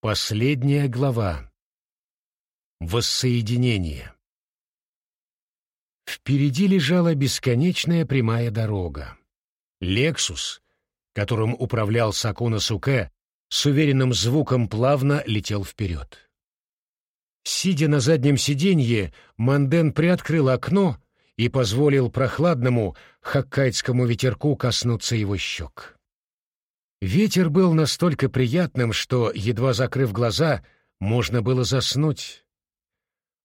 Последняя глава. Воссоединение. Впереди лежала бесконечная прямая дорога. «Лексус», которым управлял Сакуна Суке, с уверенным звуком плавно летел вперед. Сидя на заднем сиденье, Манден приоткрыл окно и позволил прохладному хоккайдскому ветерку коснуться его щек. Ветер был настолько приятным, что, едва закрыв глаза, можно было заснуть.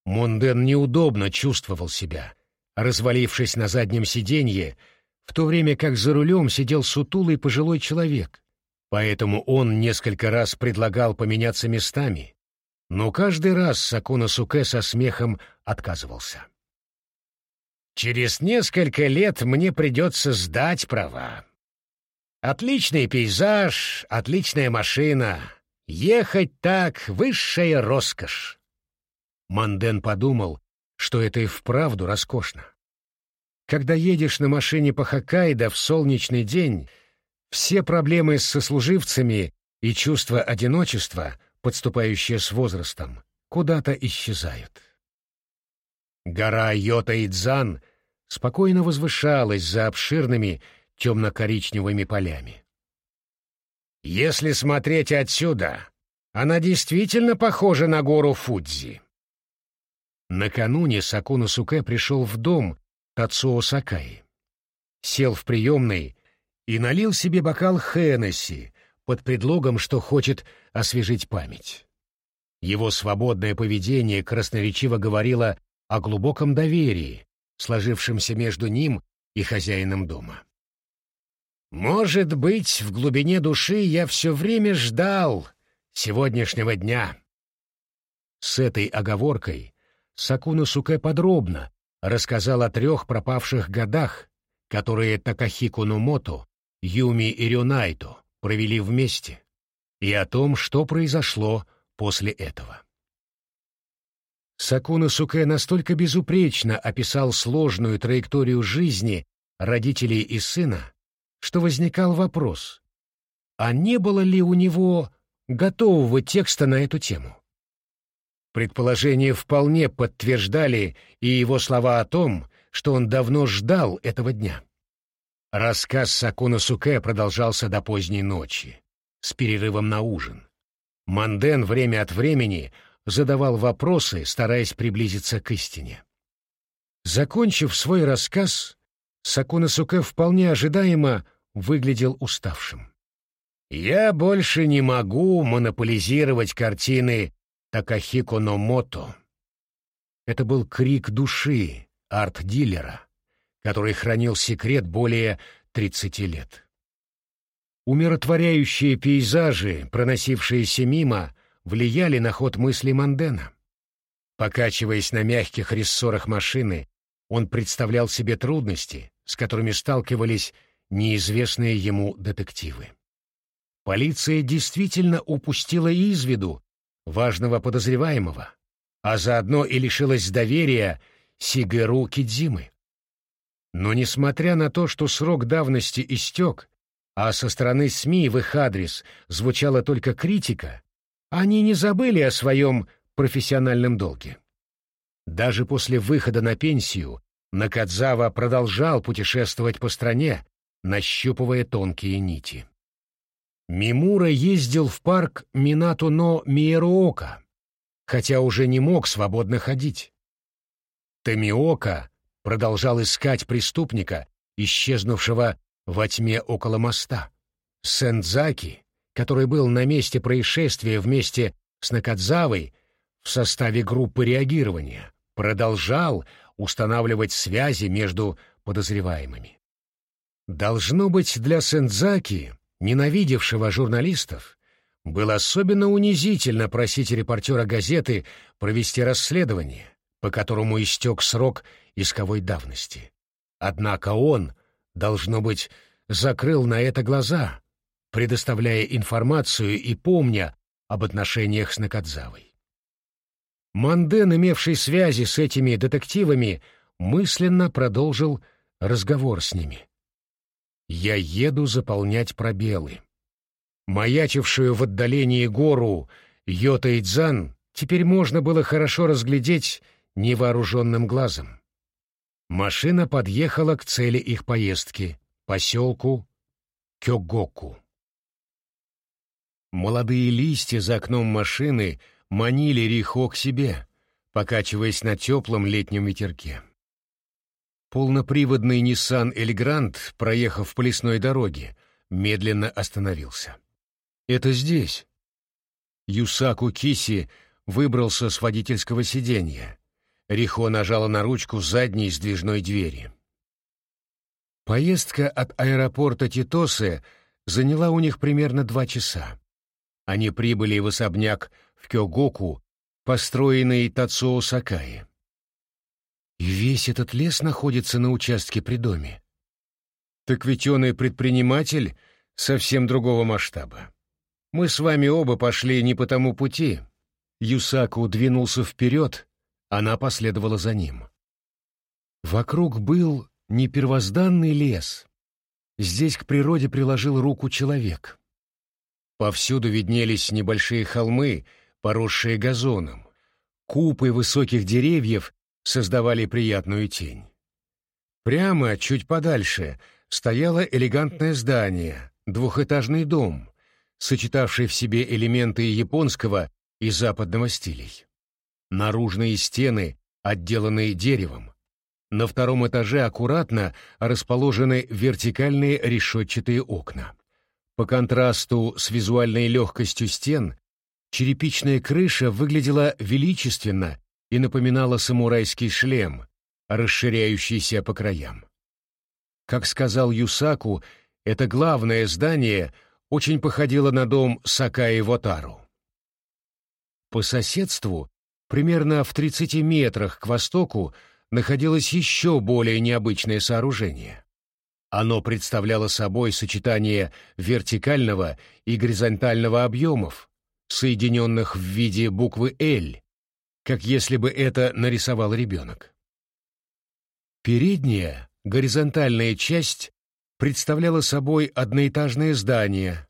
Монден неудобно чувствовал себя, развалившись на заднем сиденье, в то время как за рулем сидел сутулый пожилой человек. Поэтому он несколько раз предлагал поменяться местами, но каждый раз Сакуна Суке со смехом отказывался. «Через несколько лет мне придется сдать права», Отличный пейзаж, отличная машина. Ехать так — высшая роскошь. Манден подумал, что это и вправду роскошно. Когда едешь на машине по Хоккайдо в солнечный день, все проблемы с сослуживцами и чувство одиночества, подступающее с возрастом, куда-то исчезают. Гора Йота-Идзан спокойно возвышалась за обширными темно-коричневыми полями. Если смотреть отсюда, она действительно похожа на гору Фудзи. Накануне Сакуна Суке пришел в дом Тацуо Сакаи. Сел в приемной и налил себе бокал Хеннесси под предлогом, что хочет освежить память. Его свободное поведение красноречиво говорило о глубоком доверии, сложившемся между ним и хозяином дома. Может быть, в глубине души я все время ждал сегодняшнего дня. С этой оговоркой Сакуна Суке подробно рассказал о трех пропавших годах, которые Такахико Нумото, Юми и Рюнайто провели вместе, и о том, что произошло после этого. Сакуна Суке настолько безупречно описал сложную траекторию жизни родителей и сына, что возникал вопрос, а не было ли у него готового текста на эту тему? Предположения вполне подтверждали и его слова о том, что он давно ждал этого дня. Рассказ Сакуна Суке продолжался до поздней ночи, с перерывом на ужин. Манден время от времени задавал вопросы, стараясь приблизиться к истине. Закончив свой рассказ, Сакуна Суке вполне ожидаемо выглядел уставшим. «Я больше не могу монополизировать картины Такахико Номото». Это был крик души арт-дилера, который хранил секрет более 30 лет. Умиротворяющие пейзажи, проносившиеся мимо, влияли на ход мысли Мандена. Покачиваясь на мягких рессорах машины, он представлял себе трудности, с которыми сталкивались неизвестные ему детективы. Полиция действительно упустила из виду важного подозреваемого, а заодно и лишилась доверия Сигеру Кидзимы. Но несмотря на то, что срок давности истек, а со стороны СМИ в их адрес звучала только критика, они не забыли о своем профессиональном долге. Даже после выхода на пенсию Накадзава продолжал путешествовать по стране, нащупывая тонкие нити. Мимура ездил в парк Минато-но Миеруока, хотя уже не мог свободно ходить. Тамиока продолжал искать преступника, исчезнувшего во тьме около моста. Сендзаки, который был на месте происшествия вместе с Накадзавой в составе группы реагирования, продолжал устанавливать связи между подозреваемыми. Должно быть, для Сензаки, ненавидевшего журналистов, было особенно унизительно просить репортера газеты провести расследование, по которому истек срок исковой давности. Однако он, должно быть, закрыл на это глаза, предоставляя информацию и помня об отношениях с Накадзавой. Манден, имевший связи с этими детективами, мысленно продолжил разговор с ними. Я еду заполнять пробелы. Маячившую в отдалении гору Йота и Дзан теперь можно было хорошо разглядеть невооруженным глазом. Машина подъехала к цели их поездки — поселку Кёгоку. Молодые листья за окном машины манили Рихо к себе, покачиваясь на теплом летнем ветерке. Полноприводный Nissan Эльгрант, проехав по лесной дороге, медленно остановился. «Это здесь». Юсаку Киси выбрался с водительского сиденья. Рихо нажала на ручку задней сдвижной двери. Поездка от аэропорта Титосы заняла у них примерно два часа. Они прибыли в особняк в Кёгоку, построенный Тацуо Сакаи. Весь этот лес находится на участке при доме. Так ведь он и предприниматель совсем другого масштаба. Мы с вами оба пошли не по тому пути. Юсаку двинулся вперед, она последовала за ним. Вокруг был не первозданный лес. Здесь к природе приложил руку человек. Повсюду виднелись небольшие холмы, поросшие газоном. Купы высоких деревьев создавали приятную тень. Прямо, чуть подальше, стояло элегантное здание, двухэтажный дом, сочетавший в себе элементы японского и западного стилей. Наружные стены, отделанные деревом. На втором этаже аккуратно расположены вертикальные решетчатые окна. По контрасту с визуальной легкостью стен, черепичная крыша выглядела величественно и напоминала самурайский шлем, расширяющийся по краям. Как сказал Юсаку, это главное здание очень походило на дом Сакаи Вотару. По соседству, примерно в 30 метрах к востоку, находилось еще более необычное сооружение. Оно представляло собой сочетание вертикального и горизонтального объемов, соединенных в виде буквы «Л», как если бы это нарисовал ребенок. Передняя, горизонтальная часть представляла собой одноэтажное здание,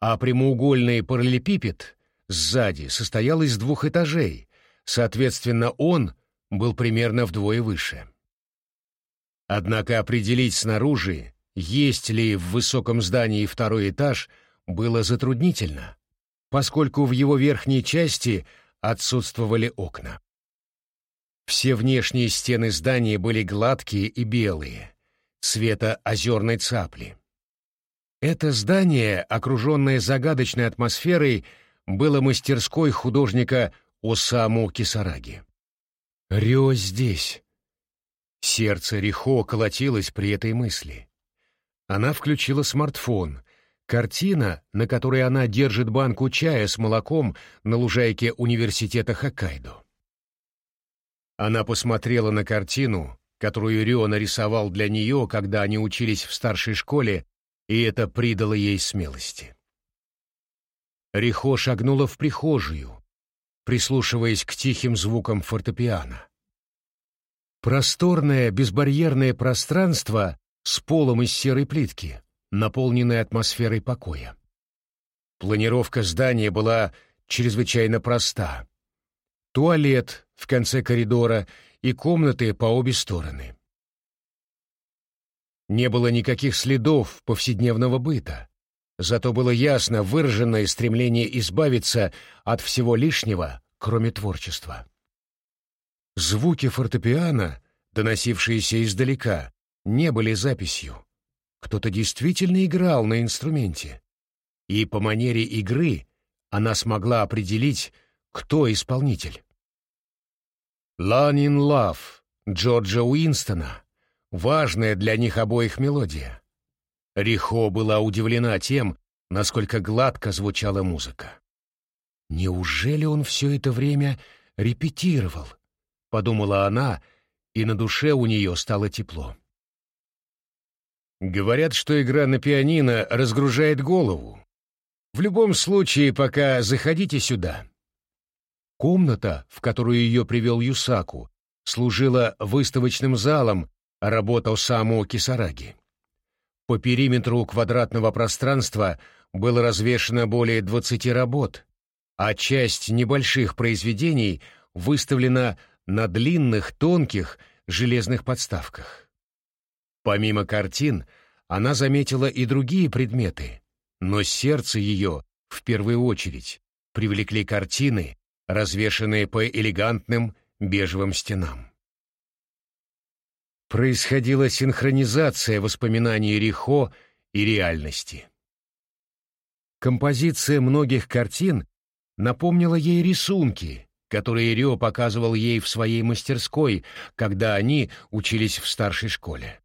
а прямоугольный параллелепипед сзади состоял из двух этажей, соответственно, он был примерно вдвое выше. Однако определить снаружи, есть ли в высоком здании второй этаж, было затруднительно, поскольку в его верхней части – отсутствовали окна. Все внешние стены здания были гладкие и белые, цвета озерной цапли. Это здание, окруженное загадочной атмосферой, было мастерской художника Осаму Кисараги. «Рё здесь!» Сердце Рихо колотилось при этой мысли. Она включила смартфон, Картина, на которой она держит банку чая с молоком на лужайке университета Хоккайдо. Она посмотрела на картину, которую Рио нарисовал для нее, когда они учились в старшей школе, и это придало ей смелости. Рихо шагнула в прихожую, прислушиваясь к тихим звукам фортепиано. Просторное безбарьерное пространство с полом из серой плитки — наполненной атмосферой покоя. Планировка здания была чрезвычайно проста. Туалет в конце коридора и комнаты по обе стороны. Не было никаких следов повседневного быта, зато было ясно выраженное стремление избавиться от всего лишнего, кроме творчества. Звуки фортепиано, доносившиеся издалека, не были записью кто-то действительно играл на инструменте. И по манере игры она смогла определить, кто исполнитель. «Lone in Love» Джорджа Уинстона — важная для них обоих мелодия. Рихо была удивлена тем, насколько гладко звучала музыка. «Неужели он все это время репетировал?» — подумала она, и на душе у нее стало тепло. Говорят, что игра на пианино разгружает голову. В любом случае, пока заходите сюда. Комната, в которую ее привел Юсаку, служила выставочным залом, а работал Саму Кисараги. По периметру квадратного пространства было развешано более 20 работ, а часть небольших произведений выставлена на длинных, тонких железных подставках. Помимо картин, она заметила и другие предметы, но сердце ее, в первую очередь, привлекли картины, развешанные по элегантным бежевым стенам. Происходила синхронизация воспоминаний Рихо и реальности. Композиция многих картин напомнила ей рисунки, которые Рио показывал ей в своей мастерской, когда они учились в старшей школе.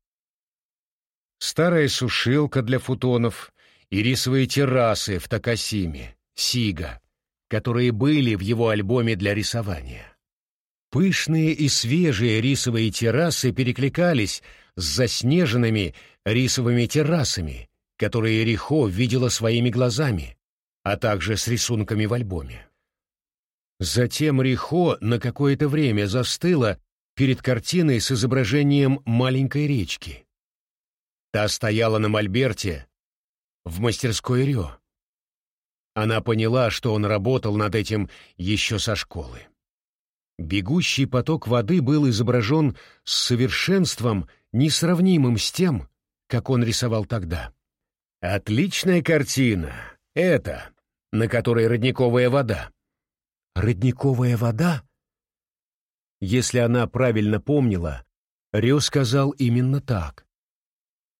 Старая сушилка для футонов и рисовые террасы в Такасиме, Сига, которые были в его альбоме для рисования. Пышные и свежие рисовые террасы перекликались с заснеженными рисовыми террасами, которые Рихо видела своими глазами, а также с рисунками в альбоме. Затем Рихо на какое-то время застыла перед картиной с изображением маленькой речки. Та стояла на мольберте в мастерской Рё. Она поняла, что он работал над этим еще со школы. Бегущий поток воды был изображен с совершенством, несравнимым с тем, как он рисовал тогда. «Отличная картина! Это, на которой родниковая вода». «Родниковая вода?» Если она правильно помнила, Рё сказал именно так.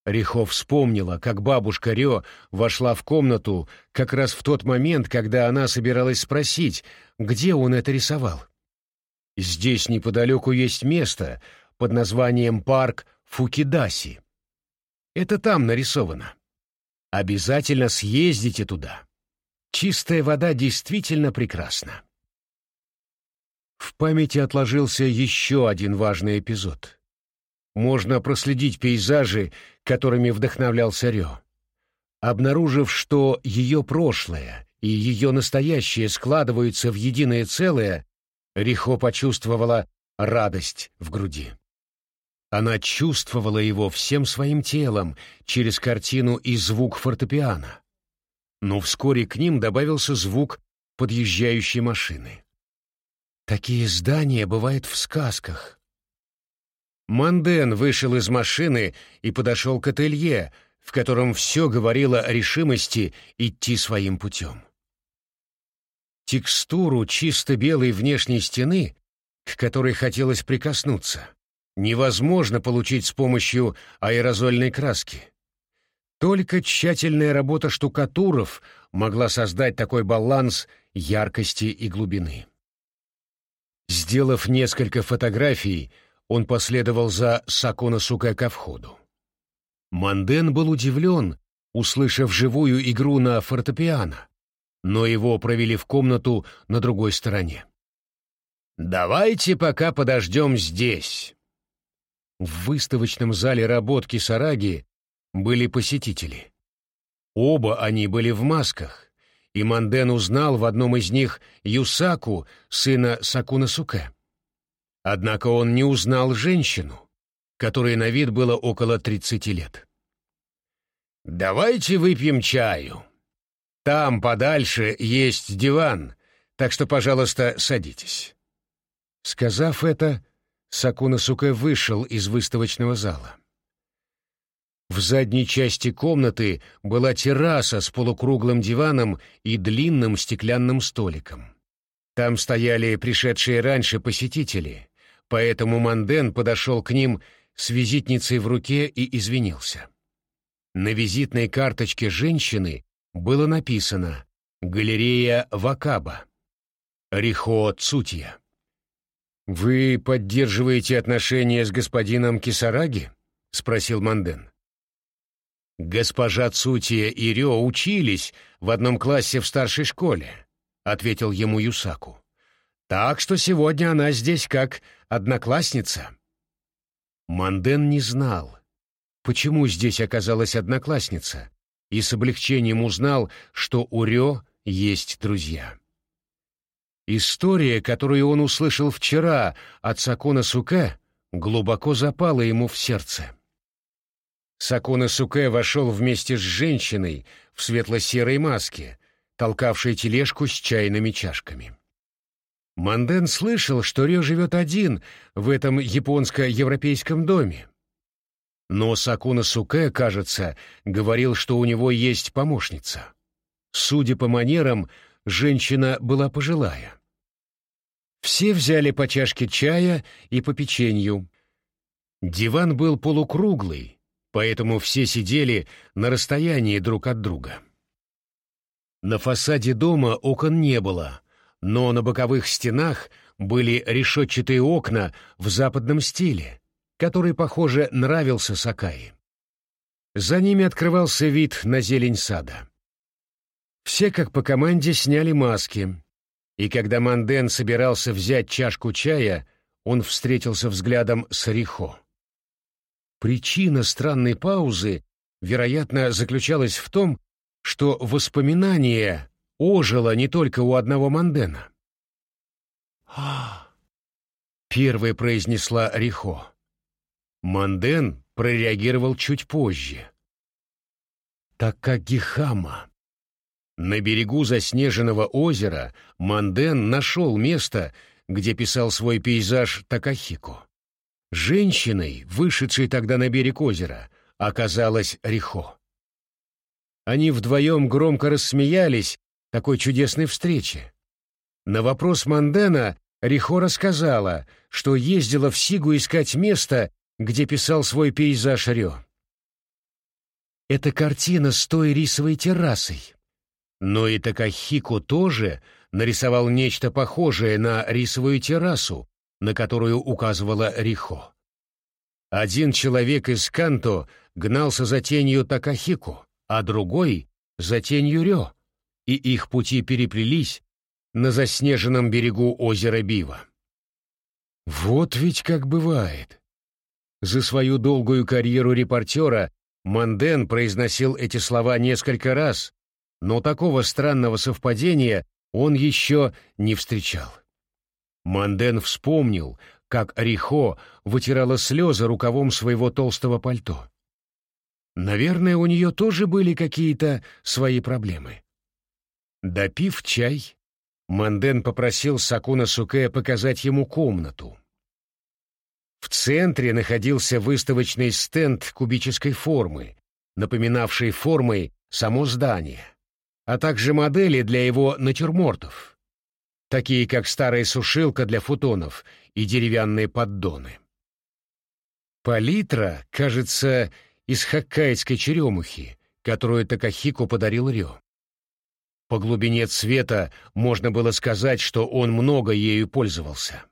Рихо вспомнила, как бабушка Рё вошла в комнату как раз в тот момент, когда она собиралась спросить, где он это рисовал. Здесь неподалеку есть место под названием парк Фукидаси. Это там нарисовано. Обязательно съездите туда. Чистая вода действительно прекрасна. В памяти отложился еще один важный эпизод можно проследить пейзажи, которыми вдохновлялся Рё. Обнаружив, что ее прошлое и ее настоящее складываются в единое целое, Рихо почувствовала радость в груди. Она чувствовала его всем своим телом через картину и звук фортепиано. Но вскоре к ним добавился звук подъезжающей машины. Такие здания бывают в сказках, Манден вышел из машины и подошел к ателье, в котором все говорило о решимости идти своим путем. Текстуру чисто белой внешней стены, к которой хотелось прикоснуться, невозможно получить с помощью аэрозольной краски. Только тщательная работа штукатуров могла создать такой баланс яркости и глубины. Сделав несколько фотографий, он последовал за Сакона Суке ко входу. Манден был удивлен, услышав живую игру на фортепиано, но его провели в комнату на другой стороне. «Давайте пока подождем здесь». В выставочном зале работ Кисараги были посетители. Оба они были в масках, и Манден узнал в одном из них Юсаку, сына Сакуна Суке. Однако он не узнал женщину, которой на вид было около тридцати лет. «Давайте выпьем чаю. Там подальше есть диван, так что, пожалуйста, садитесь». Сказав это, Сакуна Суке вышел из выставочного зала. В задней части комнаты была терраса с полукруглым диваном и длинным стеклянным столиком. Там стояли пришедшие раньше посетители, Поэтому Манден подошел к ним с визитницей в руке и извинился. На визитной карточке женщины было написано «Галерея Вакаба». Рихо Цутья. «Вы поддерживаете отношения с господином Кисараги?» — спросил Манден. «Госпожа Цутия и Рё учились в одном классе в старшей школе», — ответил ему Юсаку. «Так что сегодня она здесь как одноклассница. Манден не знал, почему здесь оказалась одноклассница, и с облегчением узнал, что у Рё есть друзья. История, которую он услышал вчера от Сакона Суке, глубоко запала ему в сердце. Сакона Суке вошел вместе с женщиной в светло-серой маске, толкавшей тележку с чайными чашками. Манден слышал, что Рё живет один в этом японско-европейском доме. Но Сакуна Суке, кажется, говорил, что у него есть помощница. Судя по манерам, женщина была пожилая. Все взяли по чашке чая и по печенью. Диван был полукруглый, поэтому все сидели на расстоянии друг от друга. На фасаде дома окон не было, но на боковых стенах были решетчатые окна в западном стиле, который, похоже, нравился Сакаи. За ними открывался вид на зелень сада. Все, как по команде, сняли маски, и когда Манден собирался взять чашку чая, он встретился взглядом с Рихо. Причина странной паузы, вероятно, заключалась в том, что воспоминание ожило не только у одного Мандена. «А!» — первой произнесла Рихо. Манден прореагировал чуть позже. Так как Гихама. На берегу заснеженного озера Манден нашел место, где писал свой пейзаж Такахико. Женщиной, вышедшей тогда на берег озера, оказалась Рихо. Они вдвоем громко рассмеялись такой чудесной встрече. На вопрос Мандена Рихо рассказала, что ездила в Сигу искать место, где писал свой пейзаж Рё. Это картина с той рисовой террасой. Но и Такахико тоже нарисовал нечто похожее на рисовую террасу, на которую указывала Рихо. Один человек из Канто гнался за тенью Такахико, а другой — за тенью Рё, и их пути переплелись на заснеженном берегу озера Бива. Вот ведь как бывает. За свою долгую карьеру репортера Манден произносил эти слова несколько раз, но такого странного совпадения он еще не встречал. Манден вспомнил, как Рихо вытирала слезы рукавом своего толстого пальто. Наверное, у нее тоже были какие-то свои проблемы. Допив чай, Манден попросил Сакуна Суке показать ему комнату. В центре находился выставочный стенд кубической формы, напоминавший формой само здание, а также модели для его натюрмортов, такие как старая сушилка для футонов и деревянные поддоны. Палитра, кажется, из хоккайдской черемухи, которую Такахико подарил Рё. По глубине цвета можно было сказать, что он много ею пользовался.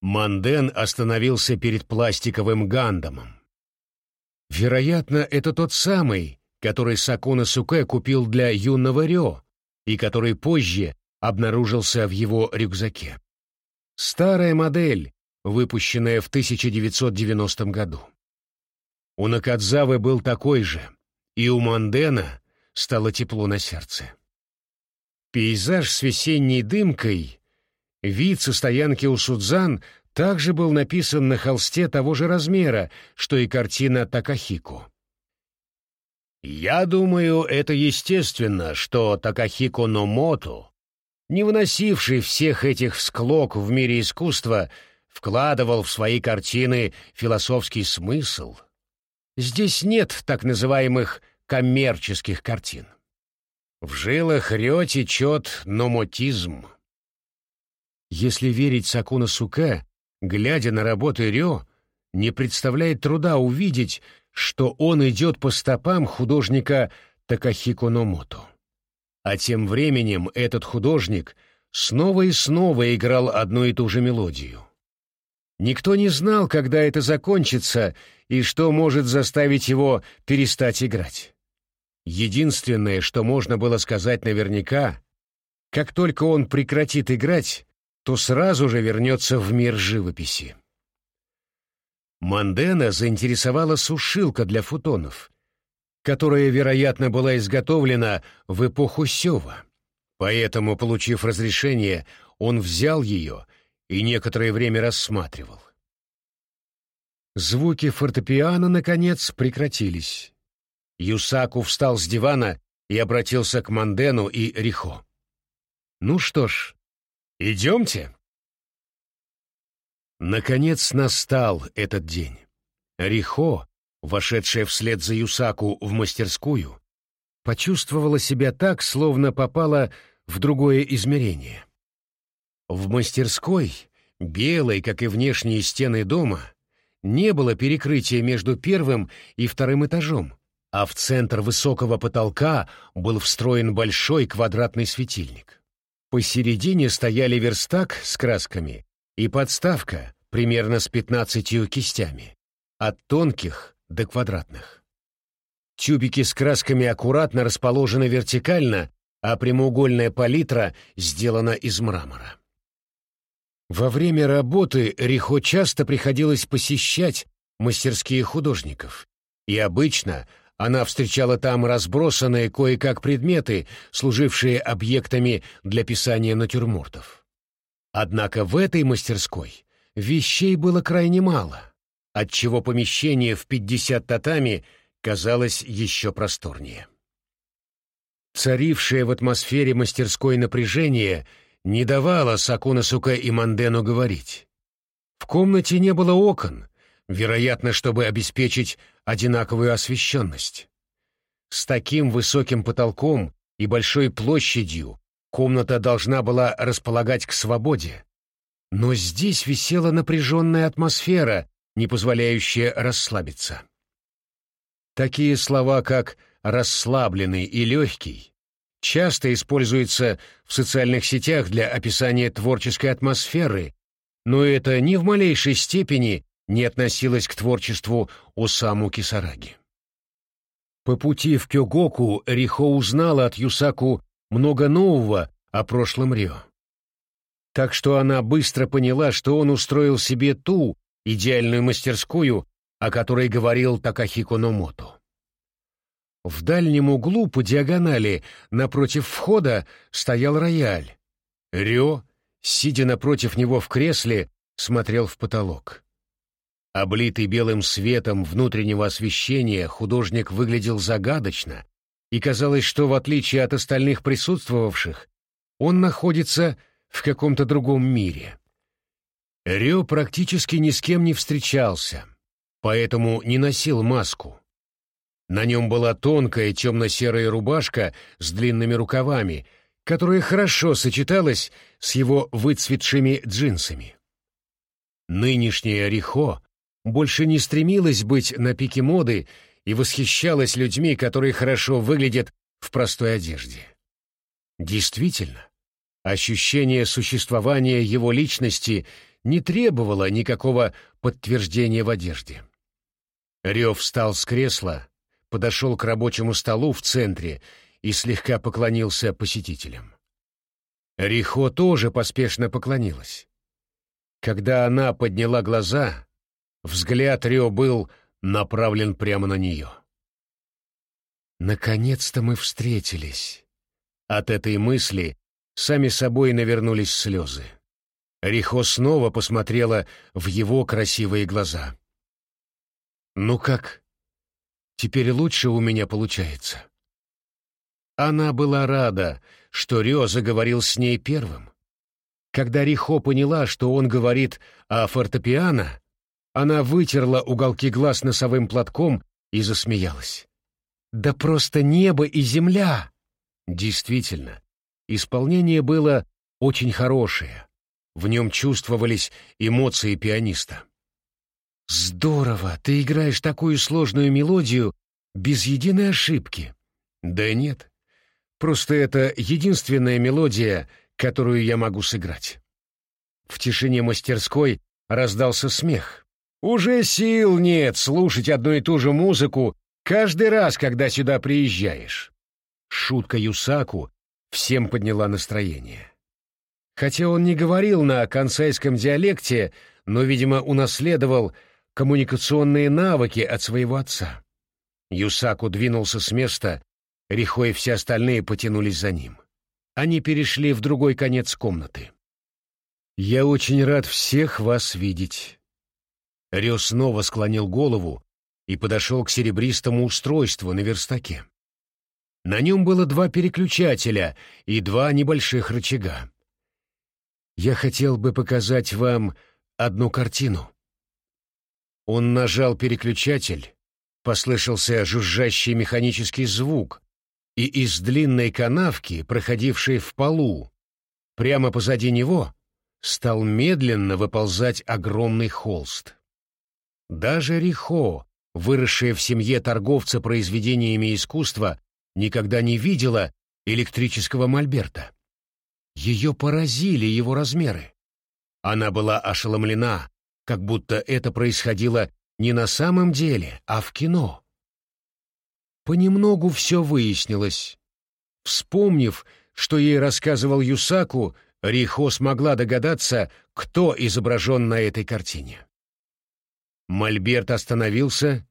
Манден остановился перед пластиковым гандамом. Вероятно, это тот самый, который Сакуна Суке купил для юного Рё и который позже обнаружился в его рюкзаке. Старая модель, выпущенная в 1990 году. У Накадзавы был такой же, и у Мандена стало тепло на сердце. Пейзаж с весенней дымкой, вид со стоянки у Судзан также был написан на холсте того же размера, что и картина Такахико. Я думаю, это естественно, что Такахико Номото, не выносивший всех этих склок в мире искусства, вкладывал в свои картины философский смысл — Здесь нет так называемых коммерческих картин. В жилах Рё течет номотизм. Если верить Сакуна Суке, глядя на работы Рё, не представляет труда увидеть, что он идет по стопам художника Такахико Номото. А тем временем этот художник снова и снова играл одну и ту же мелодию. Никто не знал, когда это закончится и что может заставить его перестать играть. Единственное, что можно было сказать наверняка, как только он прекратит играть, то сразу же вернется в мир живописи. Мандена заинтересовала сушилка для футонов, которая, вероятно, была изготовлена в эпоху Сёва. Поэтому, получив разрешение, он взял ее и некоторое время рассматривал. Звуки фортепиано, наконец, прекратились. Юсаку встал с дивана и обратился к Мандену и Рихо. «Ну что ж, идемте». Наконец настал этот день. Рихо, вошедшая вслед за Юсаку в мастерскую, почувствовала себя так, словно попала в другое измерение. В мастерской, белой, как и внешние стены дома, не было перекрытия между первым и вторым этажом, а в центр высокого потолка был встроен большой квадратный светильник. Посередине стояли верстак с красками и подставка примерно с пятнадцатью кистями, от тонких до квадратных. Тюбики с красками аккуратно расположены вертикально, а прямоугольная палитра сделана из мрамора. Во время работы Рихо часто приходилось посещать мастерские художников, и обычно она встречала там разбросанные кое-как предметы, служившие объектами для писания натюрмортов. Однако в этой мастерской вещей было крайне мало, отчего помещение в 50 татами казалось еще просторнее. Царившее в атмосфере мастерской напряжение не давало Сакунасука и Мандену говорить. В комнате не было окон, вероятно, чтобы обеспечить одинаковую освещенность. С таким высоким потолком и большой площадью комната должна была располагать к свободе. Но здесь висела напряженная атмосфера, не позволяющая расслабиться. Такие слова, как «расслабленный» и «легкий» часто используются в социальных сетях для описания творческой атмосферы, но это ни в малейшей степени не относилось к творчеству Осаму Кисараги. По пути в Кёгоку Рихо узнала от Юсаку много нового о прошлом Рио. Так что она быстро поняла, что он устроил себе ту идеальную мастерскую, о которой говорил Такахико Номото. В дальнем углу по диагонали напротив входа стоял рояль. Рё, сидя напротив него в кресле, смотрел в потолок. Облитый белым светом внутреннего освещения, художник выглядел загадочно, и казалось, что, в отличие от остальных присутствовавших, он находится в каком-то другом мире. Рё практически ни с кем не встречался, поэтому не носил маску. На нем была тонкая темно-серая рубашка с длинными рукавами, которая хорошо сочеталась с его выцветшими джинсами. Нынешняя Рихо больше не стремилась быть на пике моды и восхищалась людьми, которые хорошо выглядят в простой одежде. Действительно, ощущение существования его личности не требовало никакого подтверждения в одежде. Рев встал с кресла, подошел к рабочему столу в центре и слегка поклонился посетителям. Рихо тоже поспешно поклонилась. Когда она подняла глаза, Взгляд Рио был направлен прямо на нее. Наконец-то мы встретились. От этой мысли сами собой навернулись слезы. Рихо снова посмотрела в его красивые глаза. «Ну как? Теперь лучше у меня получается?» Она была рада, что Рё заговорил с ней первым. Когда Рихо поняла, что он говорит о фортепиано, она вытерла уголки глаз носовым платком и засмеялась. «Да просто небо и земля!» Действительно, исполнение было очень хорошее. В нем чувствовались эмоции пианиста. «Здорово! Ты играешь такую сложную мелодию без единой ошибки!» «Да нет. Просто это единственная мелодия, которую я могу сыграть». В тишине мастерской раздался смех. Уже сил нет слушать одну и ту же музыку каждый раз, когда сюда приезжаешь. Шутка Юсаку всем подняла настроение. Хотя он не говорил на кансайском диалекте, но, видимо, унаследовал коммуникационные навыки от своего отца. Юсаку двинулся с места, Рихо и все остальные потянулись за ним. Они перешли в другой конец комнаты. «Я очень рад всех вас видеть», Рё снова склонил голову и подошел к серебристому устройству на верстаке. На нем было два переключателя и два небольших рычага. Я хотел бы показать вам одну картину. Он нажал переключатель, послышался жужжащий механический звук, и из длинной канавки, проходившей в полу, прямо позади него, стал медленно выползать огромный холст. Даже Рихо, выросшая в семье торговца произведениями искусства, никогда не видела электрического мольберта. Ее поразили его размеры. Она была ошеломлена, как будто это происходило не на самом деле, а в кино. Понемногу все выяснилось. Вспомнив, что ей рассказывал Юсаку, Рихо смогла догадаться, кто изображен на этой картине. Мольберт остановился,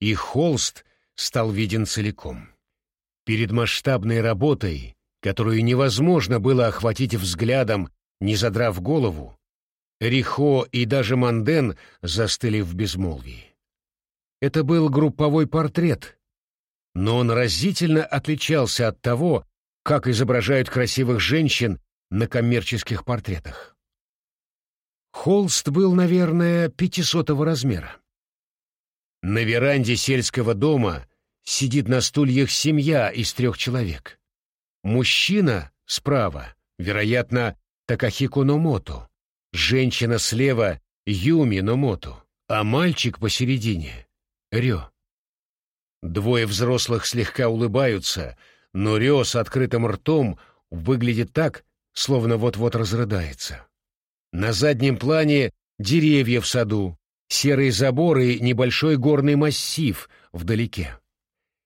и холст стал виден целиком. Перед масштабной работой, которую невозможно было охватить взглядом, не задрав голову, Рихо и даже Манден застыли в безмолвии. Это был групповой портрет, но он разительно отличался от того, как изображают красивых женщин на коммерческих портретах. Холст был, наверное, пятисотого размера. На веранде сельского дома сидит на стульях семья из трех человек. Мужчина справа, вероятно, Такахико Номото, женщина слева — Юми Номото, а мальчик посередине — Рё. Двое взрослых слегка улыбаются, но Рё с открытым ртом выглядит так, словно вот-вот разрыдается. На заднем плане деревья в саду, серые заборы и небольшой горный массив вдалеке.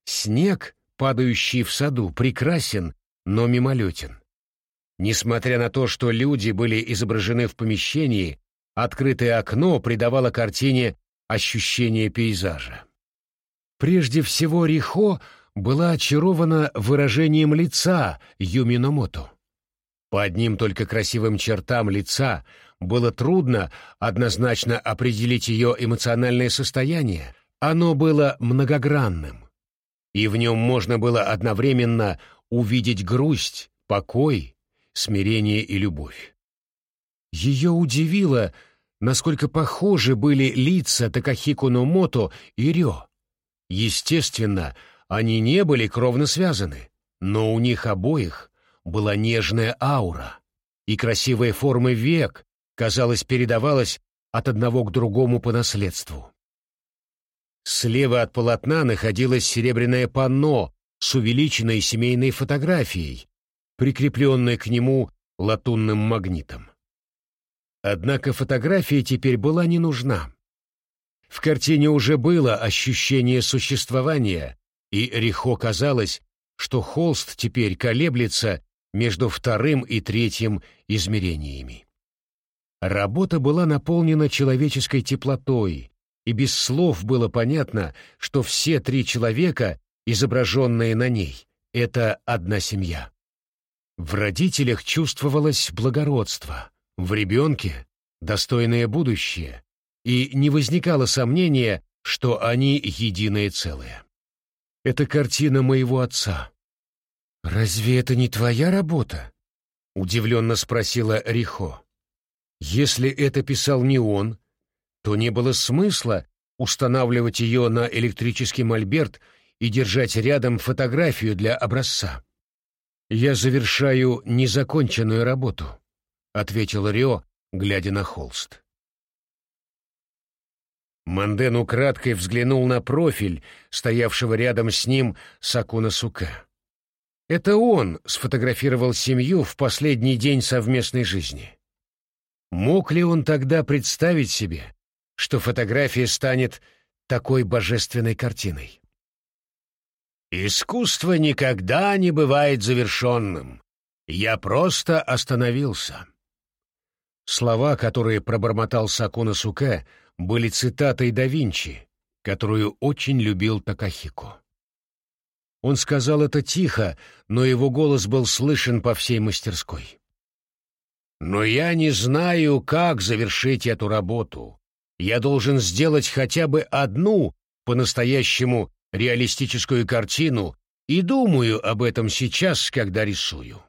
Снег, падающий в саду, прекрасен, но мимолетен. Несмотря на то, что люди были изображены в помещении, открытое окно придавало картине ощущение пейзажа. Прежде всего Рихо была очарована выражением лица Юминомото. По одним только красивым чертам лица было трудно однозначно определить ее эмоциональное состояние. Оно было многогранным, и в нем можно было одновременно увидеть грусть, покой, смирение и любовь. Ее удивило, насколько похожи были лица Такахико Номото и Рё. Естественно, они не были кровно связаны, но у них обоих была нежная аура, и красивая форма век, казалось, передавалась от одного к другому по наследству. Слева от полотна находилось серебряное панно с увеличенной семейной фотографией, прикрепленной к нему латунным магнитом. Однако фотография теперь была не нужна. В картине уже было ощущение существования, и Рихо казалось, что холст теперь колеблется между вторым и третьим измерениями. Работа была наполнена человеческой теплотой, и без слов было понятно, что все три человека, изображенные на ней, — это одна семья. В родителях чувствовалось благородство, в ребенке — достойное будущее, и не возникало сомнения, что они единое целое. Это картина моего отца. «Разве это не твоя работа?» — удивленно спросила Рихо. «Если это писал не он, то не было смысла устанавливать ее на электрический мольберт и держать рядом фотографию для образца. «Я завершаю незаконченную работу», — ответил Рио, глядя на холст. Манден украдкой взглянул на профиль, стоявшего рядом с ним Сакуна Сука. Это он сфотографировал семью в последний день совместной жизни. Мог ли он тогда представить себе, что фотография станет такой божественной картиной? «Искусство никогда не бывает завершенным. Я просто остановился». Слова, которые пробормотал Сакуна Суке, были цитатой да Винчи, которую очень любил Такахико. Он сказал это тихо, но его голос был слышен по всей мастерской. «Но я не знаю, как завершить эту работу. Я должен сделать хотя бы одну по-настоящему реалистическую картину и думаю об этом сейчас, когда рисую.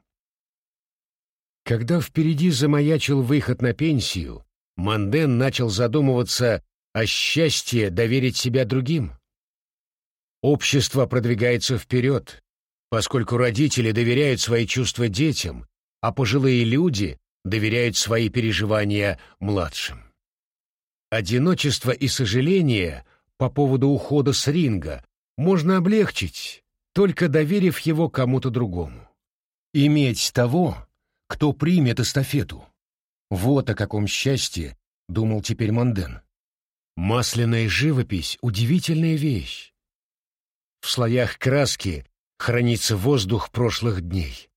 Когда впереди замаячил выход на пенсию, Манден начал задумываться о счастье доверить себя другим. Общество продвигается вперед, поскольку родители доверяют свои чувства детям, а пожилые люди доверяют свои переживания младшим. Одиночество и сожаление по поводу ухода с ринга можно облегчить, только доверив его кому-то другому. Иметь того, кто примет эстафету. Вот о каком счастье думал теперь Манден. Масляная живопись — удивительная вещь. В слоях краски хранится воздух прошлых дней.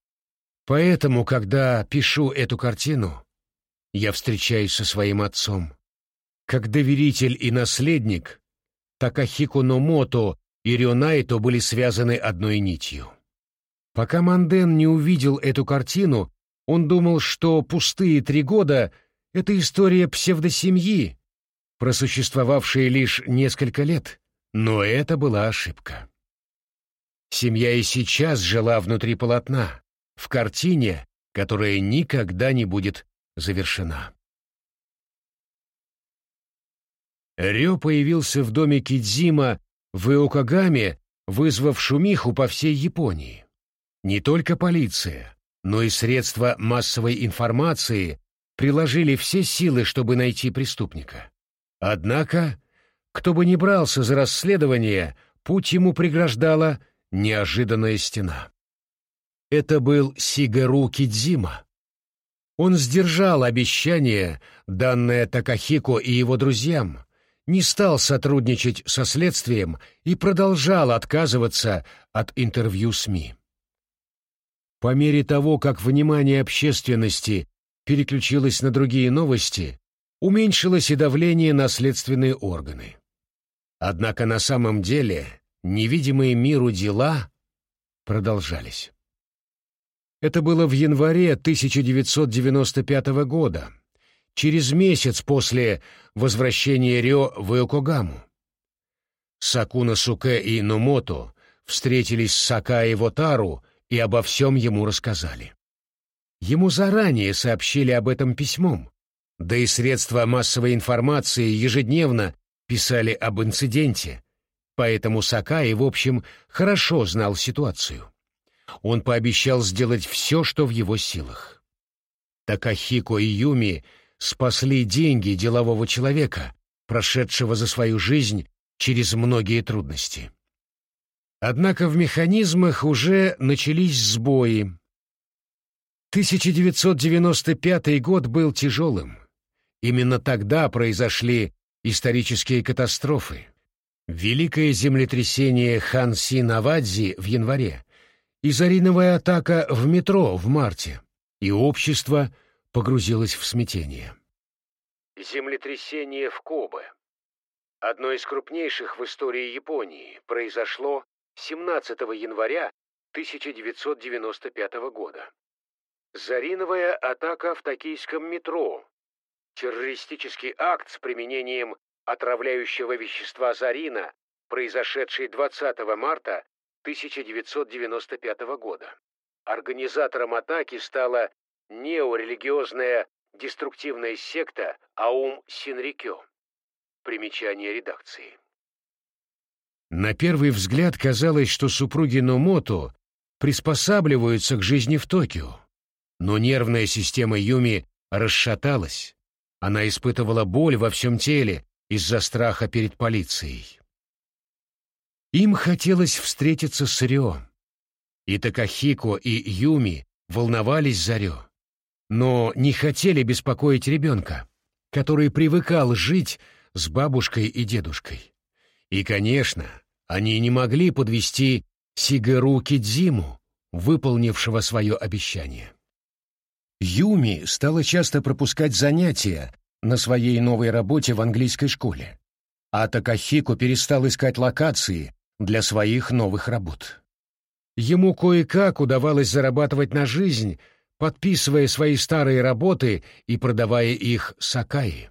Поэтому, когда пишу эту картину, я встречаюсь со своим отцом. Как доверитель и наследник, Такахико Номото и Рёнайто были связаны одной нитью. Пока Манден не увидел эту картину, он думал, что пустые три года — это история псевдосемьи, просуществовавшая лишь несколько лет, но это была ошибка. Семья и сейчас жила внутри полотна, в картине, которая никогда не будет завершена. Рё появился в доме Кидзима в Иокагаме, вызвав шумиху по всей Японии. Не только полиция, но и средства массовой информации приложили все силы, чтобы найти преступника. Однако, кто бы ни брался за расследование, путь ему преграждала неожиданная стена. Это был Сигару Кидзима. Он сдержал обещание, данное Такахико и его друзьям, не стал сотрудничать со следствием и продолжал отказываться от интервью СМИ. По мере того, как внимание общественности переключилось на другие новости, уменьшилось и давление на следственные органы. Однако на самом деле невидимые миру дела продолжались. Это было в январе 1995 года, через месяц после возвращения Рё в Иокогаму. Сакуна Суке и Номото встретились с Сакаи Вотару и обо всем ему рассказали. Ему заранее сообщили об этом письмом, да и средства массовой информации ежедневно писали об инциденте, поэтому Сакаи, в общем, хорошо знал ситуацию он пообещал сделать все, что в его силах. Такахико и Юми спасли деньги делового человека, прошедшего за свою жизнь через многие трудности. Однако в механизмах уже начались сбои. 1995 год был тяжелым. Именно тогда произошли исторические катастрофы. Великое землетрясение Ханси-Навадзи в январе, и зариновая атака в метро в марте, и общество погрузилось в смятение. Землетрясение в Кобе. Одно из крупнейших в истории Японии произошло 17 января 1995 года. Зариновая атака в токийском метро. Террористический акт с применением отравляющего вещества зарина, произошедший 20 марта 1995 года. Организатором атаки стала неорелигиозная деструктивная секта Аум Синрикё. Примечание редакции. На первый взгляд казалось, что супруги Номото приспосабливаются к жизни в Токио. Но нервная система Юми расшаталась. Она испытывала боль во всем теле из-за страха перед полицией. Им хотелось встретиться с Рё. И Такахико, и Юми волновались за Рё, но не хотели беспокоить ребенка, который привыкал жить с бабушкой и дедушкой. И, конечно, они не могли подвести Сигару Кидзиму, выполнившего свое обещание. Юми стала часто пропускать занятия на своей новой работе в английской школе, а Такахико перестал искать локации, для своих новых работ. Ему кое-как удавалось зарабатывать на жизнь, подписывая свои старые работы и продавая их Сакаи.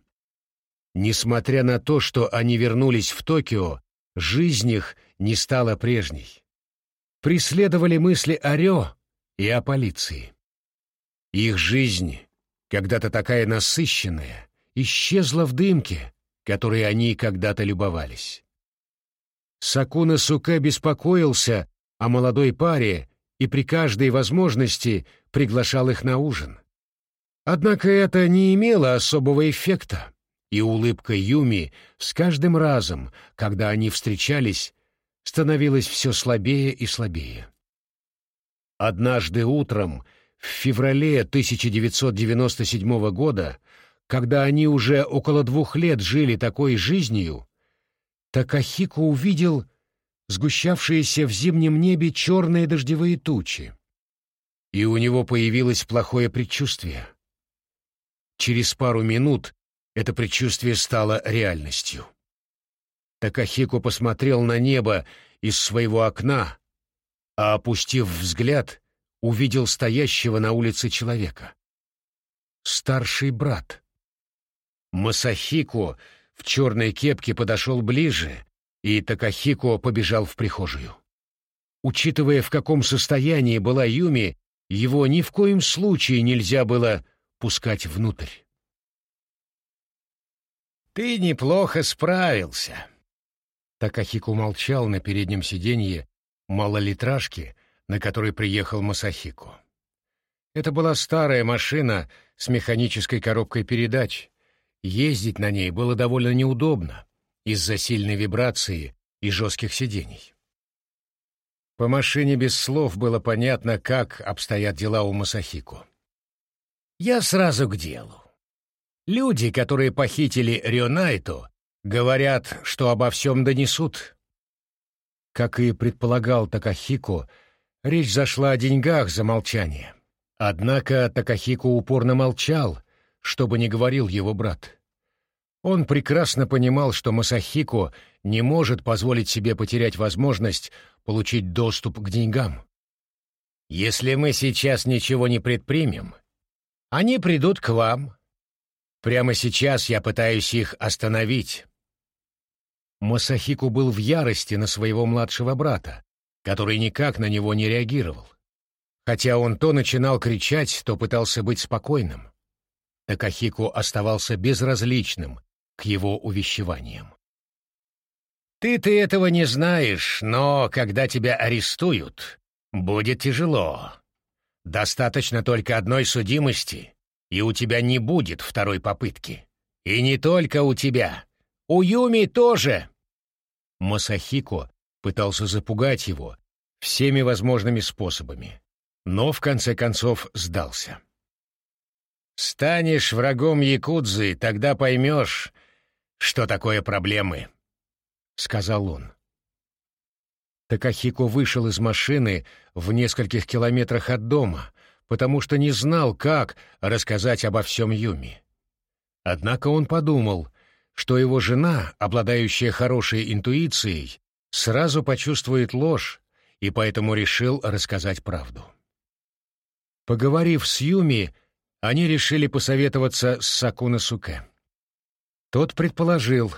Несмотря на то, что они вернулись в Токио, жизнь их не стала прежней. преследовали мысли о Рё и о полиции. Их жизнь, когда-то такая насыщенная, исчезла в дымке, которой они когда-то любовались. Сакуна Суке беспокоился о молодой паре и при каждой возможности приглашал их на ужин. Однако это не имело особого эффекта, и улыбка Юми с каждым разом, когда они встречались, становилась все слабее и слабее. Однажды утром, в феврале 1997 года, когда они уже около двух лет жили такой жизнью, Такахико увидел сгущавшиеся в зимнем небе черные дождевые тучи. И у него появилось плохое предчувствие. Через пару минут это предчувствие стало реальностью. Такахико посмотрел на небо из своего окна, а, опустив взгляд, увидел стоящего на улице человека. Старший брат. Масахико в черной кепке подошел ближе, и Такахико побежал в прихожую. Учитывая, в каком состоянии была Юми, его ни в коем случае нельзя было пускать внутрь. «Ты неплохо справился». Такахико молчал на переднем сиденье малолитражки, на которой приехал Масахико. Это была старая машина с механической коробкой передач. Ездить на ней было довольно неудобно из-за сильной вибрации и жестких сидений. По машине без слов было понятно, как обстоят дела у Масахико. Я сразу к делу. Люди, которые похитили Рионайто, говорят, что обо всем донесут. Как и предполагал Такахико, речь зашла о деньгах за молчание. Однако Такахико упорно молчал, чтобы не говорил его брат. Он прекрасно понимал, что Масахико не может позволить себе потерять возможность получить доступ к деньгам. Если мы сейчас ничего не предпримем, они придут к вам. Прямо сейчас я пытаюсь их остановить. Масахико был в ярости на своего младшего брата, который никак на него не реагировал. Хотя он то начинал кричать, то пытался быть спокойным. Такахико оставался безразличным к его увещеваниям. «Ты-то этого не знаешь, но когда тебя арестуют, будет тяжело. Достаточно только одной судимости, и у тебя не будет второй попытки. И не только у тебя. У Юми тоже!» Масахико пытался запугать его всеми возможными способами, но в конце концов сдался. «Станешь врагом Якудзы, тогда поймешь, что такое проблемы», — сказал он. Такахико вышел из машины в нескольких километрах от дома, потому что не знал, как рассказать обо всем Юми. Однако он подумал, что его жена, обладающая хорошей интуицией, сразу почувствует ложь, и поэтому решил рассказать правду. Поговорив с Юми, они решили посоветоваться с Сакуна Суке. Тот предположил,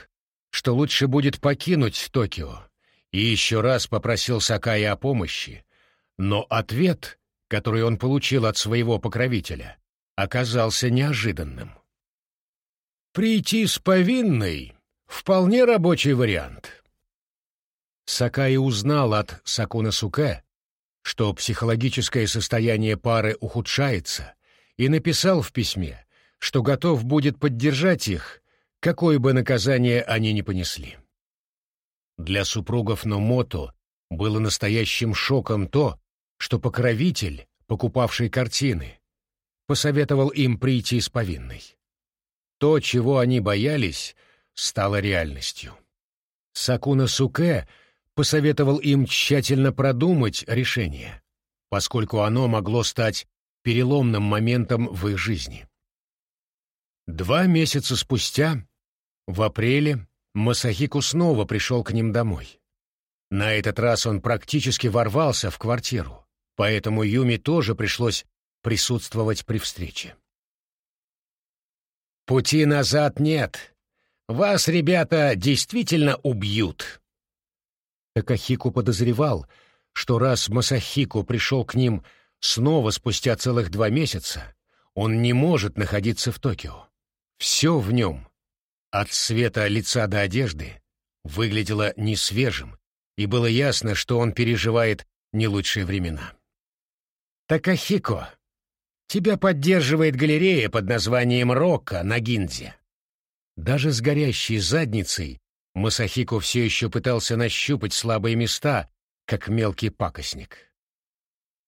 что лучше будет покинуть Токио, и еще раз попросил Сакая о помощи, но ответ, который он получил от своего покровителя, оказался неожиданным. «Прийти с повинной — вполне рабочий вариант». Сакай узнал от Сакуна Суке, что психологическое состояние пары ухудшается, и написал в письме, что готов будет поддержать их, какое бы наказание они ни понесли. Для супругов Номото было настоящим шоком то, что покровитель, покупавший картины, посоветовал им прийти с повинной. То, чего они боялись, стало реальностью. Сакуна Суке посоветовал им тщательно продумать решение, поскольку оно могло стать переломным моментом в их жизни. Два месяца спустя, в апреле, Масахику снова пришел к ним домой. На этот раз он практически ворвался в квартиру, поэтому Юми тоже пришлось присутствовать при встрече. «Пути назад нет. Вас, ребята, действительно убьют». Такахику подозревал, что раз Масахико пришел к ним снова спустя целых два месяца, он не может находиться в Токио. Все в нем, от цвета лица до одежды, выглядело несвежим, и было ясно, что он переживает не лучшие времена. «Такахико, тебя поддерживает галерея под названием «Рокко» на Гинзе». Даже с горящей задницей Масахико все еще пытался нащупать слабые места, как мелкий пакостник.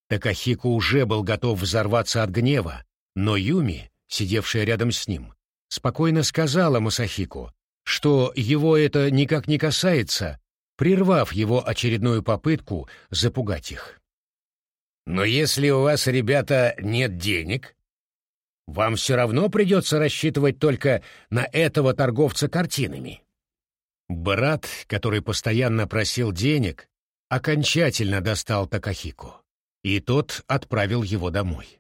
Такахико уже был готов взорваться от гнева, но Юми, сидевшая рядом с ним, спокойно сказала Масахику, что его это никак не касается, прервав его очередную попытку запугать их. «Но если у вас, ребята, нет денег, вам все равно придется рассчитывать только на этого торговца картинами». Брат, который постоянно просил денег, окончательно достал Такахику, и тот отправил его домой.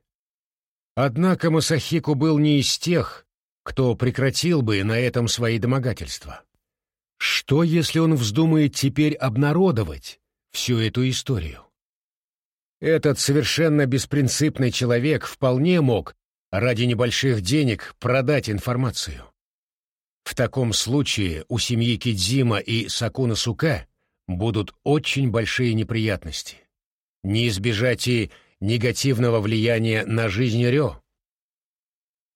Однако Масахику был не из тех, кто прекратил бы на этом свои домогательства. Что, если он вздумает теперь обнародовать всю эту историю? Этот совершенно беспринципный человек вполне мог ради небольших денег продать информацию. В таком случае у семьи Кидзима и Сакуна Сука будут очень большие неприятности. Не избежать и негативного влияния на жизнь Рё.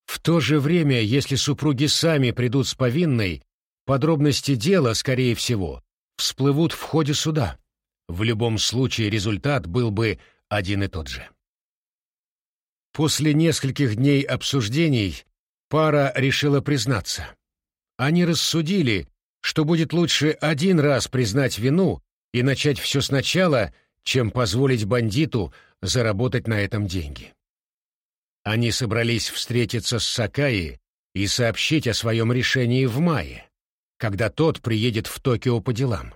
В то же время, если супруги сами придут с повинной, подробности дела, скорее всего, всплывут в ходе суда. В любом случае результат был бы один и тот же. После нескольких дней обсуждений пара решила признаться. Они рассудили, что будет лучше один раз признать вину и начать все сначала, чем позволить бандиту заработать на этом деньги. Они собрались встретиться с Сакаи и сообщить о своем решении в мае, когда тот приедет в Токио по делам.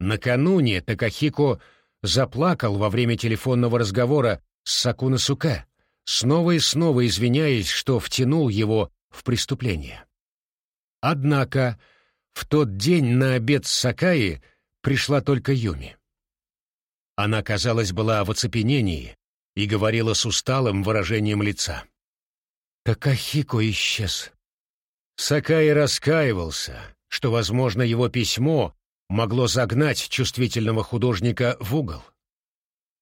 Накануне Такахико заплакал во время телефонного разговора с Сакуна Суке, снова и снова извиняясь, что втянул его в преступление. Однако в тот день на обед с Сакаи пришла только Юми. Она, казалось, была в оцепенении и говорила с усталым выражением лица. Такахико исчез. Сакаи раскаивался, что, возможно, его письмо могло загнать чувствительного художника в угол.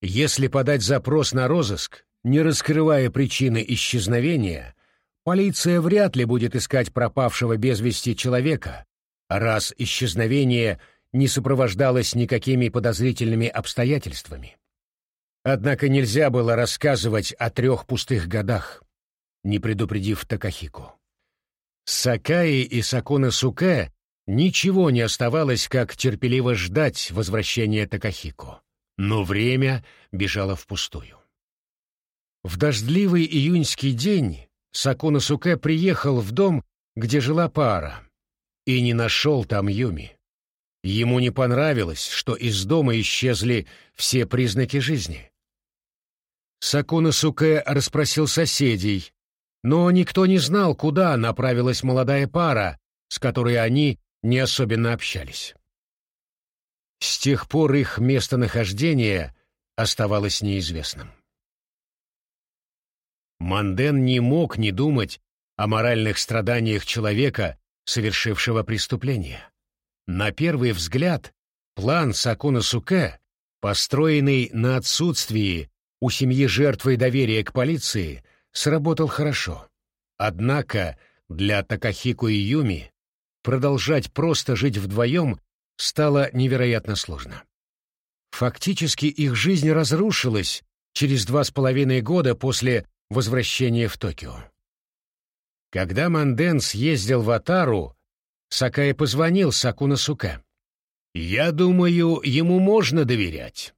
Если подать запрос на розыск, не раскрывая причины исчезновения, полиция вряд ли будет искать пропавшего без вести человека, раз исчезновение не сопровождалось никакими подозрительными обстоятельствами. Однако нельзя было рассказывать о трех пустых годах, не предупредив Такахику. Сакаи и Сакуна Суке ничего не оставалось, как терпеливо ждать возвращения Такахико. Но время бежало впустую. В дождливый июньский день Сакуна Суке приехал в дом, где жила пара, и не нашел там Юми. Ему не понравилось, что из дома исчезли все признаки жизни. Сакуна Суке расспросил соседей, но никто не знал, куда направилась молодая пара, с которой они не особенно общались. С тех пор их местонахождение оставалось неизвестным. Манден не мог не думать о моральных страданиях человека, совершившего преступление. На первый взгляд, план Сакуна Суке, построенный на отсутствии у семьи жертвы доверия к полиции, сработал хорошо. Однако для Такахико и Юми продолжать просто жить вдвоем стало невероятно сложно. Фактически их жизнь разрушилась через два с половиной года после возвращение в Токио. Когда Манден съездил в Атару, Сакай позвонил Сакуна Суке. «Я думаю, ему можно доверять».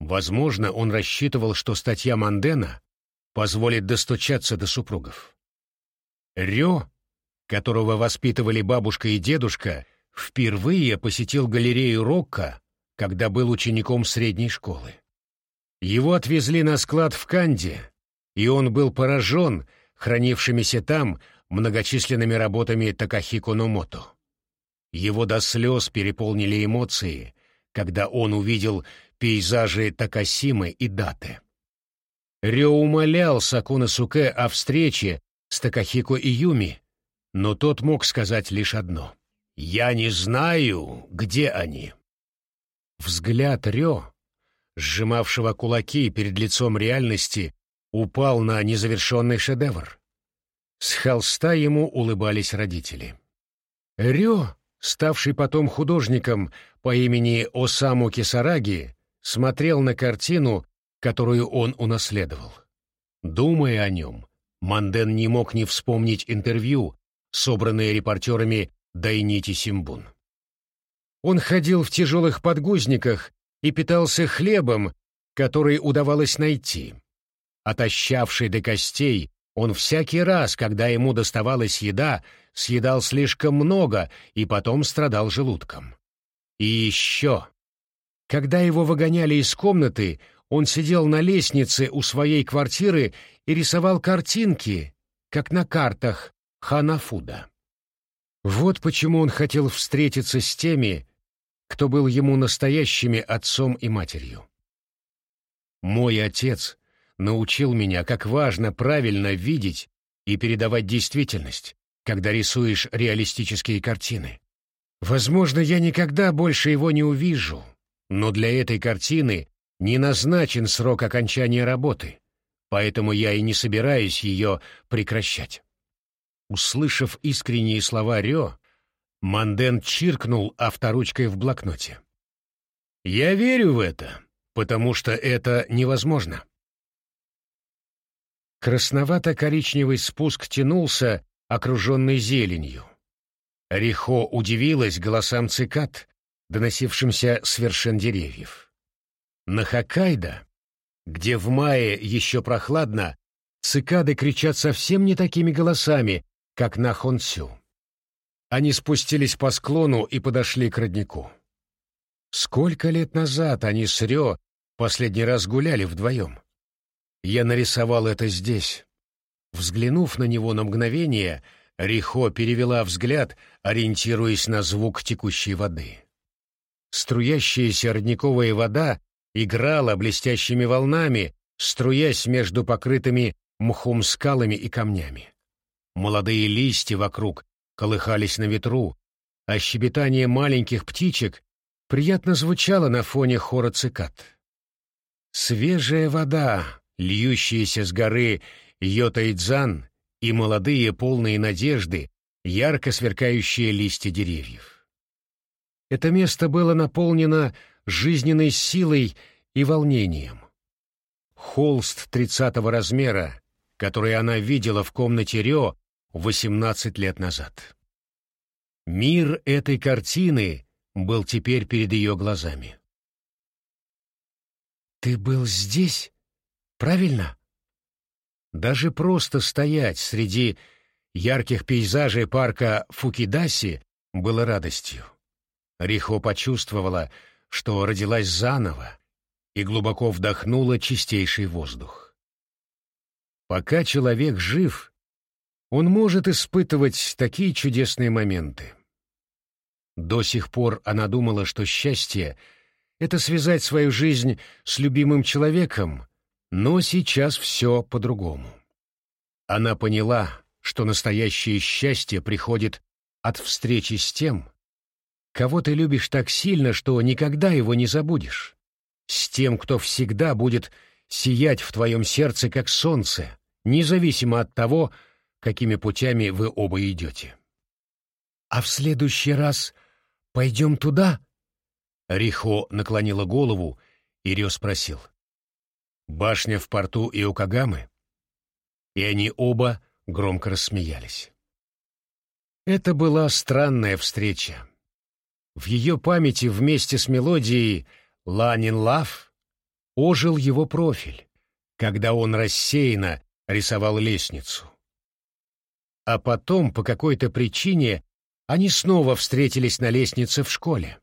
Возможно, он рассчитывал, что статья Мандена позволит достучаться до супругов. Рё, которого воспитывали бабушка и дедушка, впервые посетил галерею Рокко, когда был учеником средней школы. Его отвезли на склад в Канде, и он был поражен хранившимися там многочисленными работами Такахико Номото. Его до слез переполнили эмоции, когда он увидел пейзажи Такасимы и Даты. Рё умолял Сакуна Суке о встрече с Такахико и Юми, но тот мог сказать лишь одно. «Я не знаю, где они». Взгляд Рё, сжимавшего кулаки перед лицом реальности, упал на незавершенный шедевр. С холста ему улыбались родители. Рё, ставший потом художником по имени Осаму Кисараги, смотрел на картину, которую он унаследовал. Думая о нем, Манден не мог не вспомнить интервью, собранные репортерами Дайнити Симбун. Он ходил в тяжелых подгузниках и питался хлебом, который удавалось найти. Отощавший до костей, он всякий раз, когда ему доставалась еда, съедал слишком много и потом страдал желудком. И еще. Когда его выгоняли из комнаты, он сидел на лестнице у своей квартиры и рисовал картинки, как на картах Ханафуда. Вот почему он хотел встретиться с теми, кто был ему настоящими отцом и матерью. Мой отец научил меня, как важно правильно видеть и передавать действительность, когда рисуешь реалистические картины. Возможно, я никогда больше его не увижу, но для этой картины не назначен срок окончания работы, поэтому я и не собираюсь ее прекращать. Услышав искренние слова Рё, Манден чиркнул авторучкой в блокноте. «Я верю в это, потому что это невозможно». Красновато-коричневый спуск тянулся, окруженный зеленью. Рихо удивилась голосам цикад, доносившимся с вершин деревьев. На Хоккайдо, где в мае еще прохладно, цикады кричат совсем не такими голосами, как на Хонсю. Они спустились по склону и подошли к роднику. Сколько лет назад они с Рё последний раз гуляли вдвоем? Я нарисовал это здесь. Взглянув на него на мгновение, Рихо перевела взгляд, ориентируясь на звук текущей воды. Струящаяся родниковая вода играла блестящими волнами, струясь между покрытыми мхом скалами и камнями. Молодые листья вокруг колыхались на ветру, а щебетание маленьких птичек приятно звучало на фоне хора цикад. Свежая вода, льющаяся с горы Йотайдзан и молодые, полные надежды, ярко сверкающие листья деревьев. Это место было наполнено жизненной силой и волнением. Холст тридцатого размера, который она видела в комнате Рё восемнадцать лет назад. Мир этой картины был теперь перед ее глазами. «Ты был здесь? Правильно?» Даже просто стоять среди ярких пейзажей парка Фукидаси было радостью. Рихо почувствовала, что родилась заново, и глубоко вдохнула чистейший воздух. Пока человек жив, он может испытывать такие чудесные моменты. До сих пор она думала, что счастье — это связать свою жизнь с любимым человеком, но сейчас все по-другому. Она поняла, что настоящее счастье приходит от встречи с тем, кого ты любишь так сильно, что никогда его не забудешь, с тем, кто всегда будет сиять в твоем сердце, как солнце, независимо от того, какими путями вы оба идете. «А в следующий раз пойдем туда?» Рихо наклонила голову, и Рё спросил. Башня в порту Иокагамы? И они оба громко рассмеялись. Это была странная встреча. В ее памяти вместе с мелодией «Ланин Лав» ожил его профиль, когда он рассеянно рисовал лестницу. А потом, по какой-то причине, они снова встретились на лестнице в школе.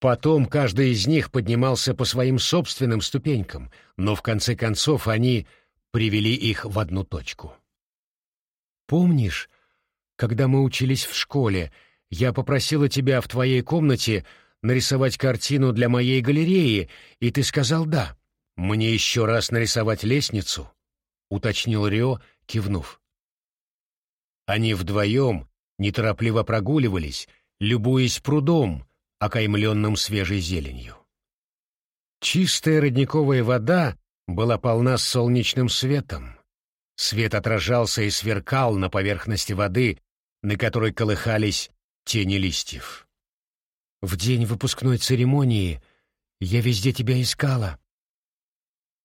Потом каждый из них поднимался по своим собственным ступенькам, но в конце концов они привели их в одну точку. «Помнишь, когда мы учились в школе, я попросила тебя в твоей комнате нарисовать картину для моей галереи, и ты сказал «да». Мне еще раз нарисовать лестницу?» — уточнил Рио, кивнув. Они вдвоем неторопливо прогуливались, любуясь прудом, окаймленным свежей зеленью. Чистая родниковая вода была полна солнечным светом. Свет отражался и сверкал на поверхности воды, на которой колыхались тени листьев. «В день выпускной церемонии я везде тебя искала».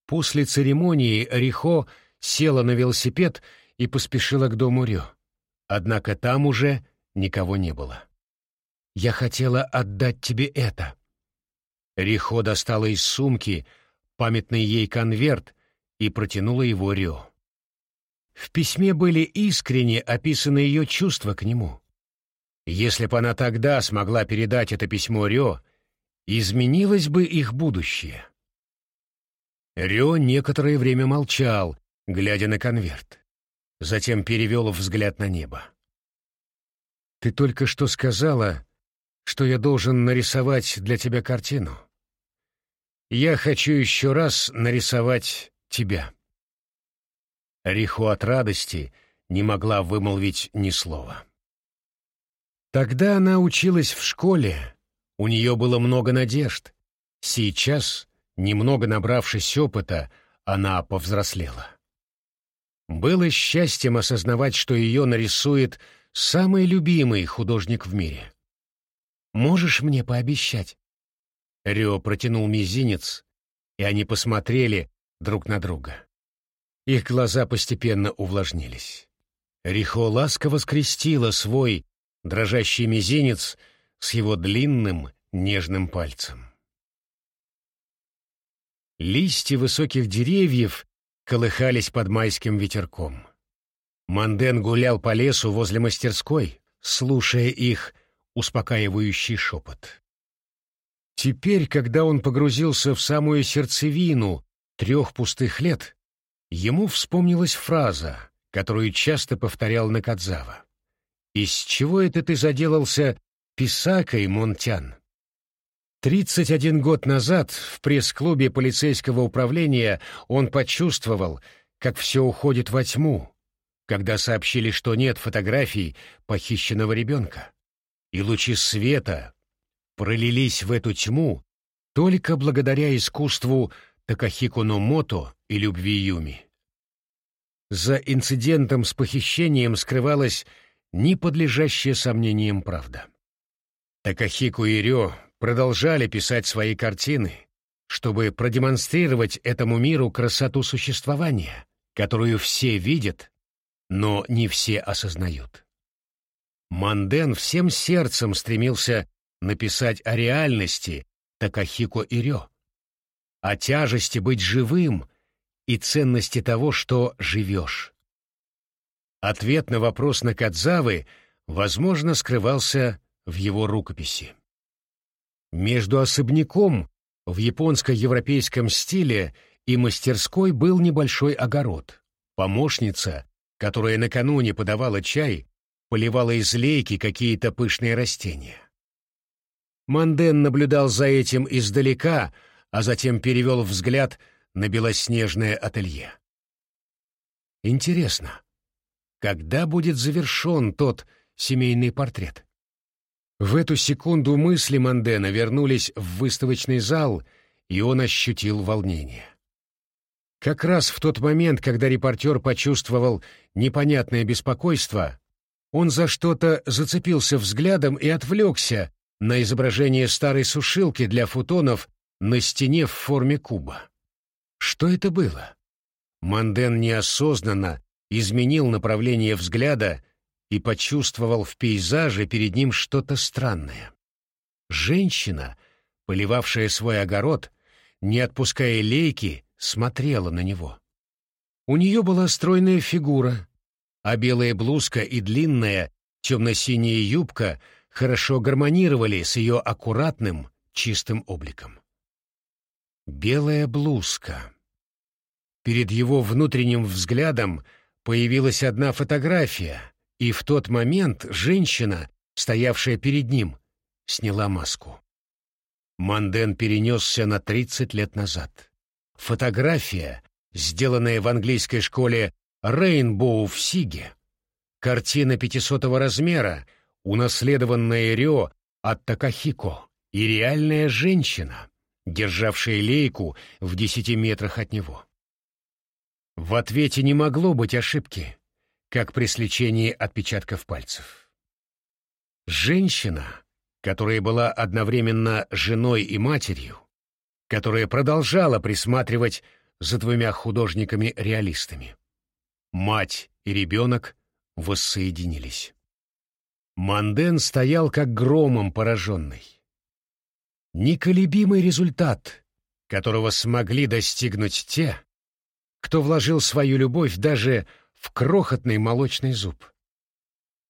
После церемонии Рихо села на велосипед и поспешила к дому Рё. Однако там уже никого не было. «Я хотела отдать тебе это». Рихо достала из сумки памятный ей конверт и протянула его Рё. В письме были искренне описаны ее чувства к нему. Если бы она тогда смогла передать это письмо Рё, изменилось бы их будущее. Рё некоторое время молчал, глядя на конверт. Затем перевел взгляд на небо. «Ты только что сказала, что я должен нарисовать для тебя картину. Я хочу еще раз нарисовать тебя». Риху от радости не могла вымолвить ни слова. Тогда она училась в школе, у нее было много надежд. Сейчас, немного набравшись опыта, она повзрослела. Было счастьем осознавать, что ее нарисует самый любимый художник в мире. «Можешь мне пообещать?» Рио протянул мизинец, и они посмотрели друг на друга. Их глаза постепенно увлажнились. Рихо ласково скрестила свой дрожащий мизинец с его длинным нежным пальцем. Листья высоких деревьев колыхались под майским ветерком. Манден гулял по лесу возле мастерской, слушая их успокаивающий шепот. Теперь, когда он погрузился в самую сердцевину трех пустых лет, Ему вспомнилась фраза, которую часто повторял Накадзава. «Из чего это ты заделался писакой, Монтян?» Тридцать один год назад в пресс-клубе полицейского управления он почувствовал, как все уходит во тьму, когда сообщили, что нет фотографий похищенного ребенка. И лучи света пролились в эту тьму только благодаря искусству Такахико Номото и любви Юми. За инцидентом с похищением скрывалась неподлежащая сомнениям правда. Такахико и Рё продолжали писать свои картины, чтобы продемонстрировать этому миру красоту существования, которую все видят, но не все осознают. Манден всем сердцем стремился написать о реальности Такахико и Рё, о тяжести быть живым и ценности того, что живешь. Ответ на вопрос Накадзавы, возможно, скрывался в его рукописи. Между особняком в японско-европейском стиле и мастерской был небольшой огород. Помощница, которая накануне подавала чай, поливала из лейки какие-то пышные растения. Манден наблюдал за этим издалека, а затем перевел взгляд на белоснежное ателье. Интересно, когда будет завершен тот семейный портрет? В эту секунду мысли Мандена вернулись в выставочный зал, и он ощутил волнение. Как раз в тот момент, когда репортер почувствовал непонятное беспокойство, он за что-то зацепился взглядом и отвлекся на изображение старой сушилки для футонов на стене в форме куба. Что это было? Манден неосознанно изменил направление взгляда и почувствовал в пейзаже перед ним что-то странное. Женщина, поливавшая свой огород, не отпуская лейки, смотрела на него. У нее была стройная фигура, а белая блузка и длинная темно-синяя юбка хорошо гармонировали с ее аккуратным, чистым обликом. Белая блузка. Перед его внутренним взглядом появилась одна фотография, и в тот момент женщина, стоявшая перед ним, сняла маску. Манден перенесся на 30 лет назад. Фотография, сделанная в английской школе Рейнбоу в Сиге, картина 500 размера, унаследованная Рё от Такахико, и реальная женщина, державшая лейку в десяти метрах от него. В ответе не могло быть ошибки, как при сличении отпечатков пальцев. Женщина, которая была одновременно женой и матерью, которая продолжала присматривать за двумя художниками-реалистами. Мать и ребенок воссоединились. Манден стоял как громом пораженный. Неколебимый результат, которого смогли достигнуть те, кто вложил свою любовь даже в крохотный молочный зуб.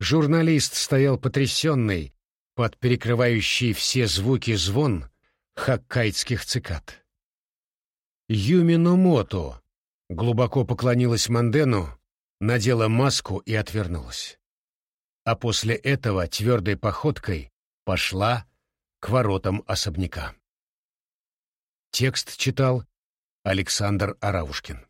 Журналист стоял потрясенный под перекрывающий все звуки звон хоккайдских цикад. Юмино Мото глубоко поклонилась Мандену, надела маску и отвернулась. А после этого твердой походкой пошла к воротам особняка. Текст читал Александр Аравушкин.